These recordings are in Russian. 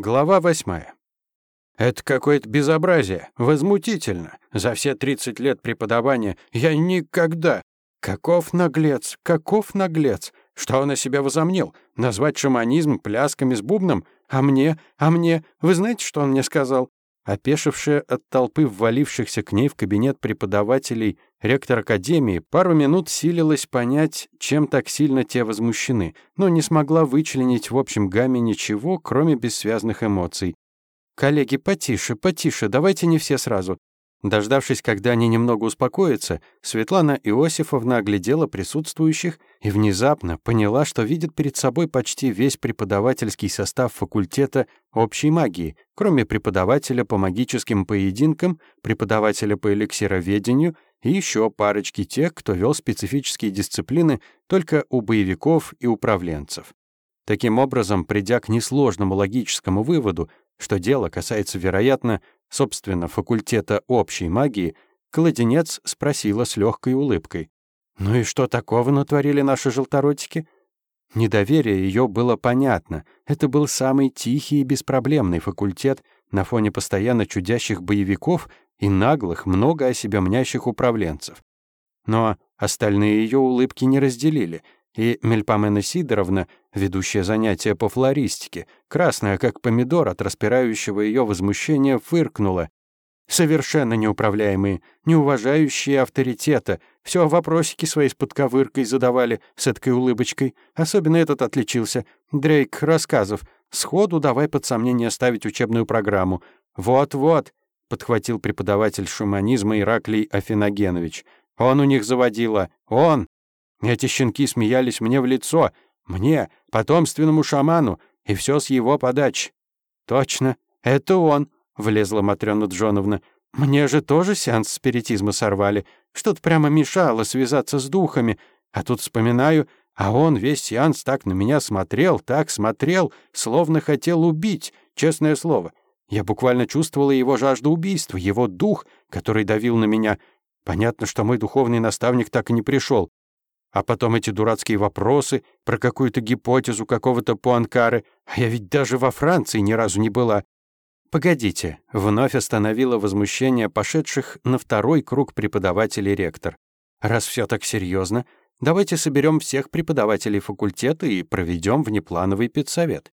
Глава восьмая. Это какое-то безобразие, возмутительно. За все 30 лет преподавания я никогда... Каков наглец, каков наглец! Что он о себе возомнил? Назвать шаманизм плясками с бубном? А мне, а мне... Вы знаете, что он мне сказал? Опешившая от толпы ввалившихся к ней в кабинет преподавателей ректор Академии пару минут силилась понять, чем так сильно те возмущены, но не смогла вычленить в общем гамме ничего, кроме бессвязных эмоций. «Коллеги, потише, потише, давайте не все сразу. Дождавшись, когда они немного успокоятся, Светлана Иосифовна оглядела присутствующих и внезапно поняла, что видит перед собой почти весь преподавательский состав факультета общей магии, кроме преподавателя по магическим поединкам, преподавателя по эликсироведению и еще парочки тех, кто вел специфические дисциплины только у боевиков и управленцев. Таким образом, придя к несложному логическому выводу, что дело касается, вероятно, собственно, факультета общей магии, Кладенец спросила с легкой улыбкой. «Ну и что такого натворили наши желторотики?» Недоверие ее было понятно. Это был самый тихий и беспроблемный факультет на фоне постоянно чудящих боевиков и наглых, много о себе мнящих управленцев. Но остальные ее улыбки не разделили — и Мельпомена Сидоровна, ведущая занятия по флористике, красная, как помидор от распирающего ее возмущения, фыркнула. Совершенно неуправляемые, не уважающие авторитета, все вопросики свои с подковыркой задавали с этой улыбочкой. Особенно этот отличился. Дрейк рассказов. Сходу давай под сомнение ставить учебную программу. Вот-вот, подхватил преподаватель шуманизма Ираклий Афиногенович. Он у них заводила. Он! Эти щенки смеялись мне в лицо, мне, потомственному шаману, и все с его подач. «Точно, это он», — влезла Матрёна Джоновна. «Мне же тоже сеанс спиритизма сорвали. Что-то прямо мешало связаться с духами. А тут вспоминаю, а он весь сеанс так на меня смотрел, так смотрел, словно хотел убить, честное слово. Я буквально чувствовала его жажду убийства, его дух, который давил на меня. Понятно, что мой духовный наставник так и не пришел. А потом эти дурацкие вопросы про какую-то гипотезу какого-то Пуанкары. А я ведь даже во Франции ни разу не была. «Погодите», — вновь остановила возмущение пошедших на второй круг преподавателей ректор. «Раз все так серьезно, давайте соберем всех преподавателей факультета и проведем внеплановый педсовет».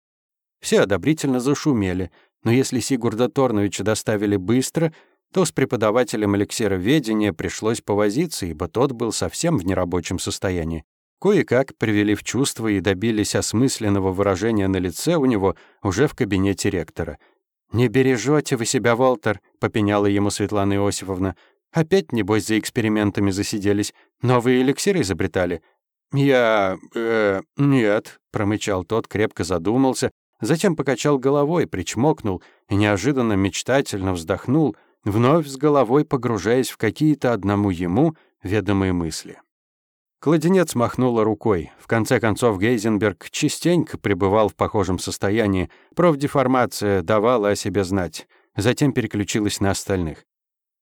Все одобрительно зашумели, но если Сигурда Торновича доставили быстро — то с преподавателем эликсироведения пришлось повозиться, ибо тот был совсем в нерабочем состоянии. Кое-как привели в чувство и добились осмысленного выражения на лице у него уже в кабинете ректора. «Не бережете вы себя, Волтер», — попеняла ему Светлана Иосифовна. «Опять, небось, за экспериментами засиделись. Новые эликсиры изобретали?» «Я... э... нет», — промычал тот, крепко задумался, затем покачал головой, причмокнул и неожиданно мечтательно вздохнул — вновь с головой погружаясь в какие-то одному ему ведомые мысли. Кладенец махнула рукой. В конце концов, Гейзенберг частенько пребывал в похожем состоянии. Профдеформация давала о себе знать. Затем переключилась на остальных.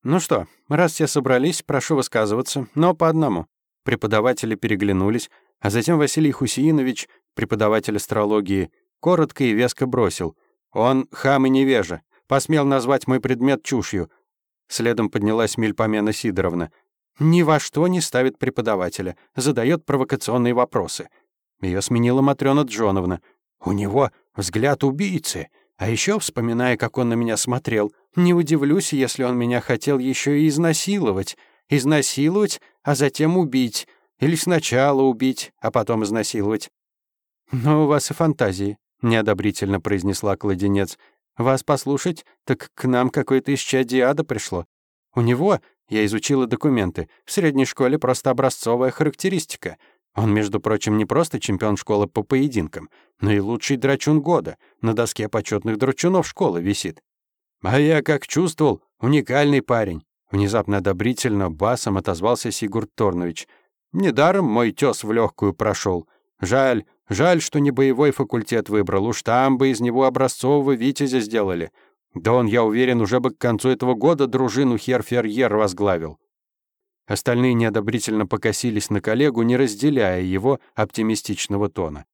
«Ну что, раз все собрались, прошу высказываться, но по одному». Преподаватели переглянулись, а затем Василий Хусеинович, преподаватель астрологии, коротко и веско бросил. «Он хам и невежа. Посмел назвать мой предмет чушью. Следом поднялась Мельпомена Сидоровна. Ни во что не ставит преподавателя, задает провокационные вопросы. Ее сменила Матрёна Джоновна. У него взгляд убийцы. А еще, вспоминая, как он на меня смотрел, не удивлюсь, если он меня хотел еще и изнасиловать. Изнасиловать, а затем убить. Или сначала убить, а потом изнасиловать. «Но у вас и фантазии», — неодобрительно произнесла кладенец. Вас послушать, так к нам какое-то исчадие ада пришло. У него, я изучила документы, в средней школе просто образцовая характеристика. Он, между прочим, не просто чемпион школы по поединкам, но и лучший драчун года. На доске почетных драчунов школы висит. А я как чувствовал, уникальный парень. Внезапно одобрительно басом отозвался Сигурд Торнович. Недаром мой тёс в легкую прошел. Жаль, жаль, что не боевой факультет выбрал, уж там бы из него образцового витязя сделали. Да он, я уверен, уже бы к концу этого года дружину Херферьер возглавил. Остальные неодобрительно покосились на коллегу, не разделяя его оптимистичного тона.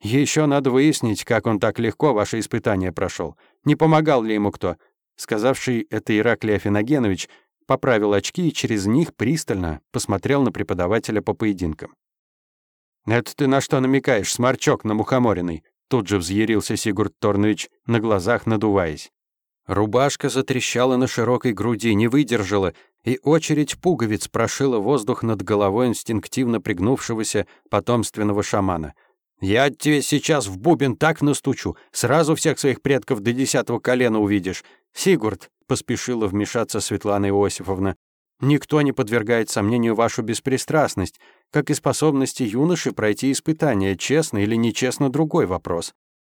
Еще надо выяснить, как он так легко ваше испытание прошел. Не помогал ли ему кто?» Сказавший это Ираклий Афиногенович поправил очки и через них пристально посмотрел на преподавателя по поединкам. «Это ты на что намекаешь, сморчок на мухомориной?» Тут же взъярился Сигурд Торнович, на глазах надуваясь. Рубашка затрещала на широкой груди, не выдержала, и очередь пуговиц прошила воздух над головой инстинктивно пригнувшегося потомственного шамана. «Я тебе сейчас в бубен так настучу, сразу всех своих предков до десятого колена увидишь. Сигурд», — поспешила вмешаться Светлана Иосифовна, «никто не подвергает сомнению вашу беспристрастность, как и способности юноши пройти испытание, честно или нечестно другой вопрос.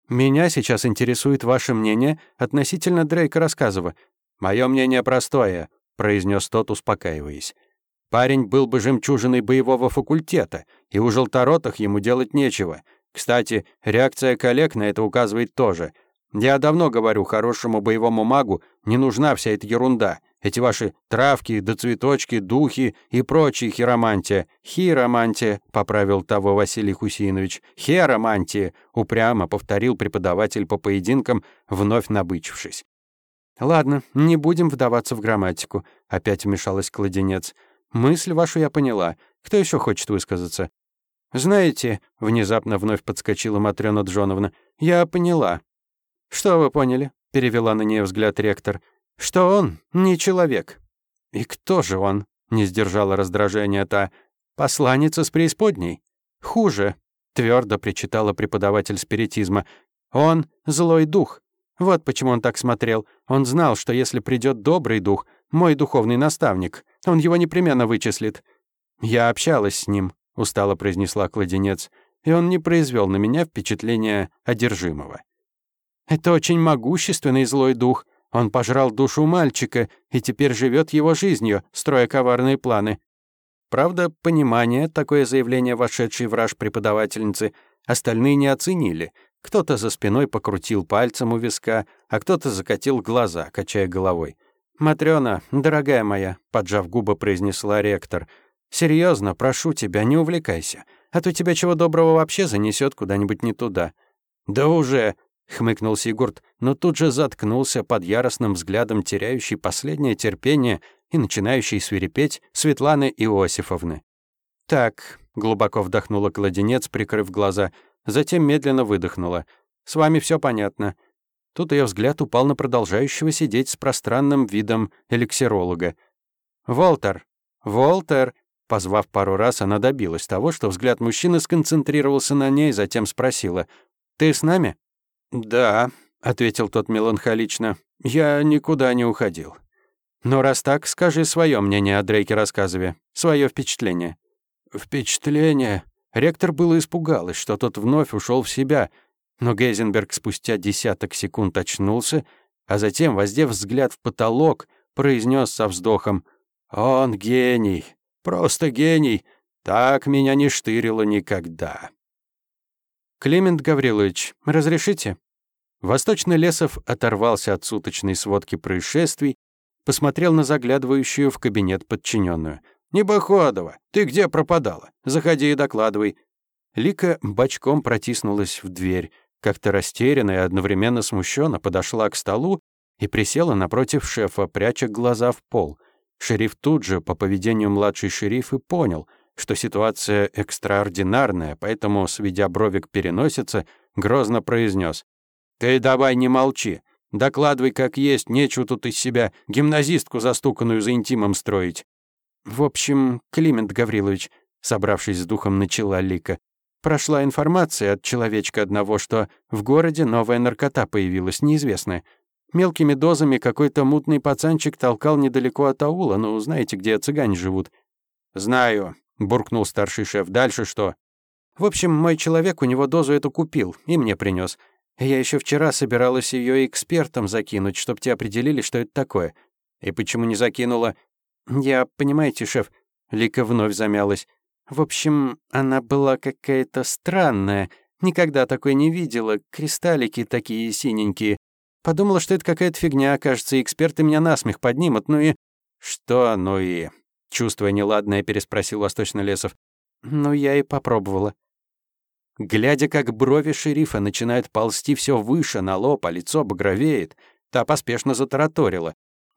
Меня сейчас интересует ваше мнение относительно Дрейка Рассказова. Мое мнение простое», — произнес тот, успокаиваясь. Парень был бы жемчужиной боевого факультета, и у желторотых ему делать нечего. Кстати, реакция коллег на это указывает тоже. Я давно говорю, хорошему боевому магу не нужна вся эта ерунда. Эти ваши травки, да цветочки, духи и прочие хиромантия. Хиромантия, поправил того Василий Хусинович. Херомантия, упрямо повторил преподаватель по поединкам, вновь набычившись. «Ладно, не будем вдаваться в грамматику», — опять вмешалась кладенец. Мысль вашу я поняла. Кто еще хочет высказаться? Знаете, внезапно вновь подскочила Матрёна Джоновна. Я поняла. Что вы поняли? перевела на нее взгляд ректор. Что он не человек. И кто же он? не сдержала раздражения та. Посланница с преисподней. Хуже, твердо причитала преподаватель спиритизма. Он злой дух. Вот почему он так смотрел. Он знал, что если придет добрый дух, мой духовный наставник, он его непременно вычислит. Я общалась с ним, устало произнесла кладенец, и он не произвел на меня впечатления одержимого. Это очень могущественный злой дух. Он пожрал душу мальчика и теперь живет его жизнью, строя коварные планы. Правда, понимание, такое заявление вошедшей враж преподавательницы, остальные не оценили. Кто-то за спиной покрутил пальцем у виска, а кто-то закатил глаза, качая головой. «Матрёна, дорогая моя», — поджав губы, произнесла ректор, «серьёзно, прошу тебя, не увлекайся, а то тебя чего доброго вообще занесёт куда-нибудь не туда». «Да уже», — хмыкнул Сигурд, но тут же заткнулся под яростным взглядом теряющей последнее терпение и начинающей свирепеть Светланы Иосифовны. «Так», — глубоко вдохнула кладенец, прикрыв глаза, затем медленно выдохнула. «С вами всё понятно. Тут ее взгляд упал на продолжающего сидеть с пространным видом эликсиролога. «Волтер! Волтер!» Позвав пару раз, она добилась того, что взгляд мужчины сконцентрировался на ней, затем спросила. «Ты с нами?» «Да», — ответил тот меланхолично. «Я никуда не уходил». «Но раз так, скажи свое мнение о Дрейке рассказыве, свое впечатление». «Впечатление?» Ректор было испугалась, что тот вновь ушел в себя — но Гейзенберг спустя десяток секунд очнулся, а затем, воздев взгляд в потолок, произнес со вздохом «Он гений, просто гений, так меня не штырило никогда». «Климент Гаврилович, разрешите?» Восточный Лесов оторвался от суточной сводки происшествий, посмотрел на заглядывающую в кабинет подчиненную. «Небоходова, ты где пропадала? Заходи и докладывай». Лика бочком протиснулась в дверь, как-то растерянно и одновременно смущенно подошла к столу и присела напротив шефа, пряча глаза в пол. Шериф тут же, по поведению младшей шерифа, понял, что ситуация экстраординарная, поэтому, сведя брови к переносице, грозно произнес: «Ты давай не молчи. Докладывай как есть, нечего тут из себя гимназистку, застуканную за интимом, строить». «В общем, Климент Гаврилович», — собравшись с духом, начала Лика, Прошла информация от человечка одного, что в городе новая наркота появилась, неизвестная. Мелкими дозами какой-то мутный пацанчик толкал недалеко от аула, ну, знаете, где цыгане живут. «Знаю», — буркнул старший шеф. «Дальше что?» «В общем, мой человек у него дозу эту купил и мне принес. Я еще вчера собиралась ее экспертам закинуть, чтоб те определили, что это такое. И почему не закинула? Я, понимаете, шеф...» Лика вновь замялась. В общем, она была какая-то странная. Никогда такой не видела. Кристаллики такие синенькие. Подумала, что это какая-то фигня, кажется, эксперты меня насмех поднимут. Ну и... Что ну и... Чувствуя неладное, переспросил Восточный Лесов. Ну, я и попробовала. Глядя, как брови шерифа начинают ползти все выше на лоб, а лицо багровеет, та поспешно затараторила.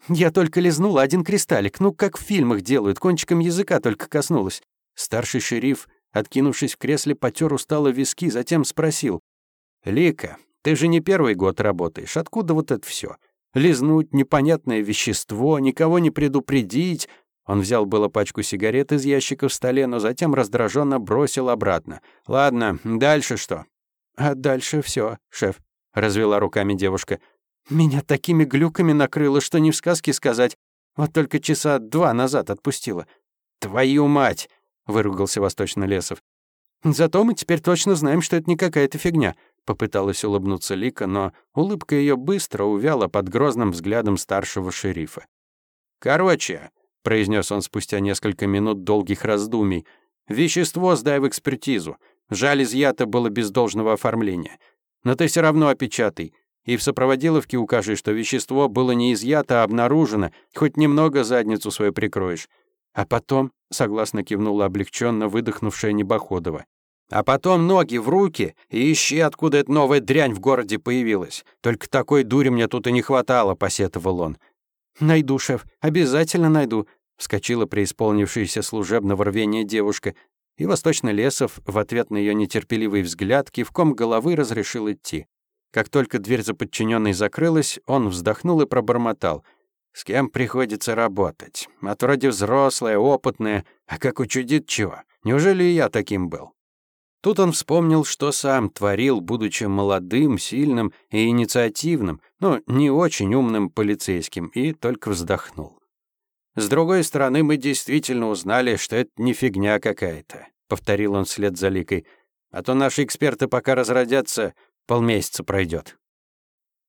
«Я только лизнула один кристаллик, ну, как в фильмах делают, кончиком языка только коснулась». Старший шериф, откинувшись в кресле, потер устало виски, затем спросил. «Лика, ты же не первый год работаешь, откуда вот это все? Лизнуть непонятное вещество, никого не предупредить, он взял было пачку сигарет из ящика в столе, но затем раздраженно бросил обратно. «Ладно, дальше что?» «А дальше все, шеф», — развела руками девушка. «Меня такими глюками накрыло, что не в сказке сказать. Вот только часа два назад отпустила». «Твою мать!» — выругался Восточно Лесов. «Зато мы теперь точно знаем, что это не какая-то фигня», — попыталась улыбнуться Лика, но улыбка ее быстро увяла под грозным взглядом старшего шерифа. «Короче, произнес он спустя несколько минут долгих раздумий. «Вещество сдай в экспертизу. Жаль, изъято было без должного оформления. Но ты все равно опечатай. И в сопроводиловке укажи, что вещество было не изъято, а обнаружено. Хоть немного задницу свою прикроешь. А потом, согласно кивнула облегченно выдохнувшая Небоходова, а потом ноги в руки и ищи, откуда эта новая дрянь в городе появилась. Только такой дури мне тут и не хватало, посетовал он. Найду, шеф, обязательно найду, Вскочила преисполнившаяся служебного рвения девушка, и Восточный Лесов в ответ на ее нетерпеливый взгляд кивком головы разрешил идти. Как только дверь за подчиненной закрылась, он вздохнул и пробормотал. «С кем приходится работать? От вроде взрослая, опытная, а как учудит чего? Неужели и я таким был?» Тут он вспомнил, что сам творил, будучи молодым, сильным и инициативным, но не очень умным полицейским, и только вздохнул. С другой стороны, мы действительно узнали, что это не фигня какая-то, повторил он вслед за Ликой. А то наши эксперты пока разродятся, полмесяца пройдет.